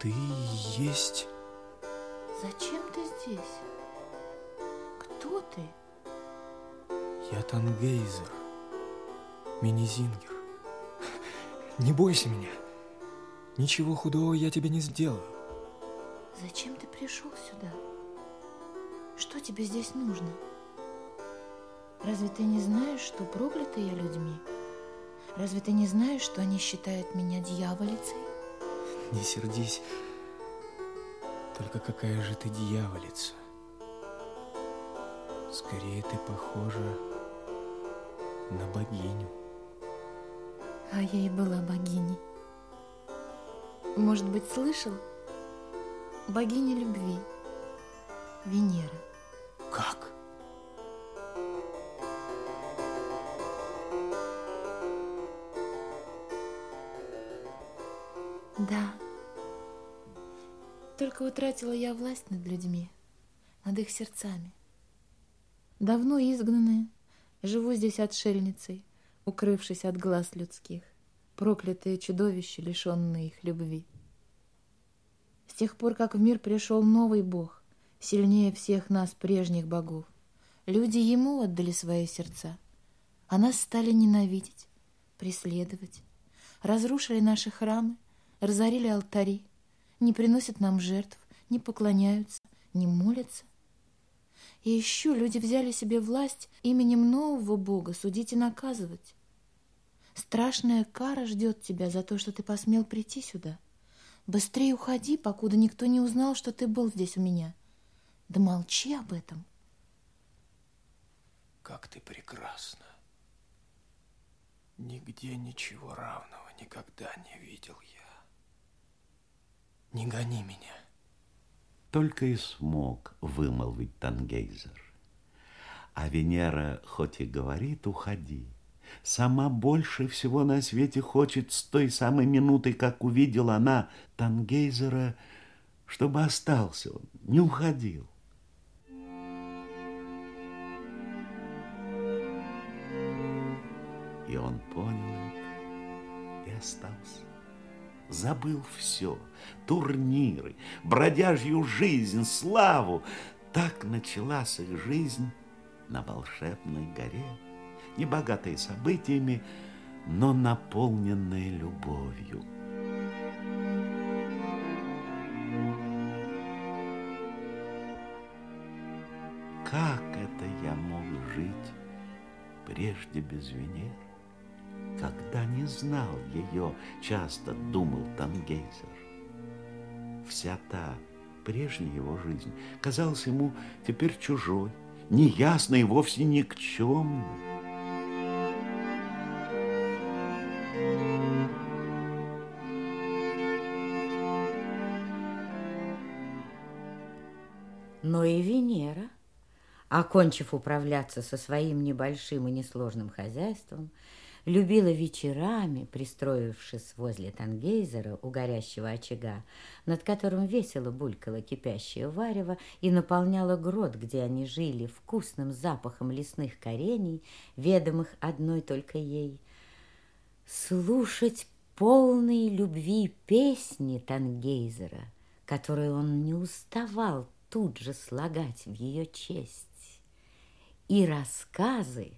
Ты есть... Зачем ты здесь? Кто ты? Я Тангейзер, Минизингер. Не бойся меня. Ничего худого я тебе не сделаю. Зачем ты пришел сюда? Что тебе здесь нужно? Разве ты не знаешь, что проклята я людьми? Разве ты не знаешь, что они считают меня дьяволицей? Не сердись. Только какая же ты дьяволица. Скорее ты похожа на богиню. А я и была богиней. Может быть, слышал? Богиня любви. Венера. Как? Да. Только утратила я власть над людьми, над их сердцами. Давно изгнанная, живу здесь отшельницей, укрывшись от глаз людских, проклятые чудовища, лишенные их любви. С тех пор, как в мир пришел новый бог, сильнее всех нас, прежних богов, люди ему отдали свои сердца, а нас стали ненавидеть, преследовать, разрушили наши храмы, разорили алтари, не приносят нам жертв, не поклоняются, не молятся. И еще люди взяли себе власть именем нового Бога судить и наказывать. Страшная кара ждет тебя за то, что ты посмел прийти сюда. Быстрее уходи, покуда никто не узнал, что ты был здесь у меня. Да молчи об этом. Как ты прекрасна. Нигде ничего равного никогда не видел я. Не гони меня. Только и смог вымолвить Тангейзер. А Венера хоть и говорит «уходи», сама больше всего на свете хочет с той самой минуты, как увидела она Тангейзера, чтобы остался он, не уходил. И он понял это и остался забыл все. Турниры, бродяжью жизнь, славу. Так началась их жизнь на волшебной горе, не богатой событиями, но наполненной любовью. Как это я мог жить прежде без Венеры? Когда не знал ее, часто думал Тангейзер. Вся та прежняя его жизнь казалась ему теперь чужой, неясной и вовсе никчемной. Но и Венера, окончив управляться со своим небольшим и несложным хозяйством, любила вечерами, пристроившись возле Тангейзера у горящего очага, над которым весело булькало кипящее варево и наполняло грот, где они жили, вкусным запахом лесных корений, ведомых одной только ей, слушать полные любви песни Тангейзера, которые он не уставал тут же слагать в ее честь, и рассказы,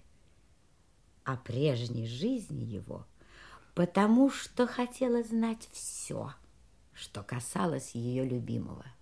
о прежней жизни его, потому что хотела знать все, что касалось ее любимого –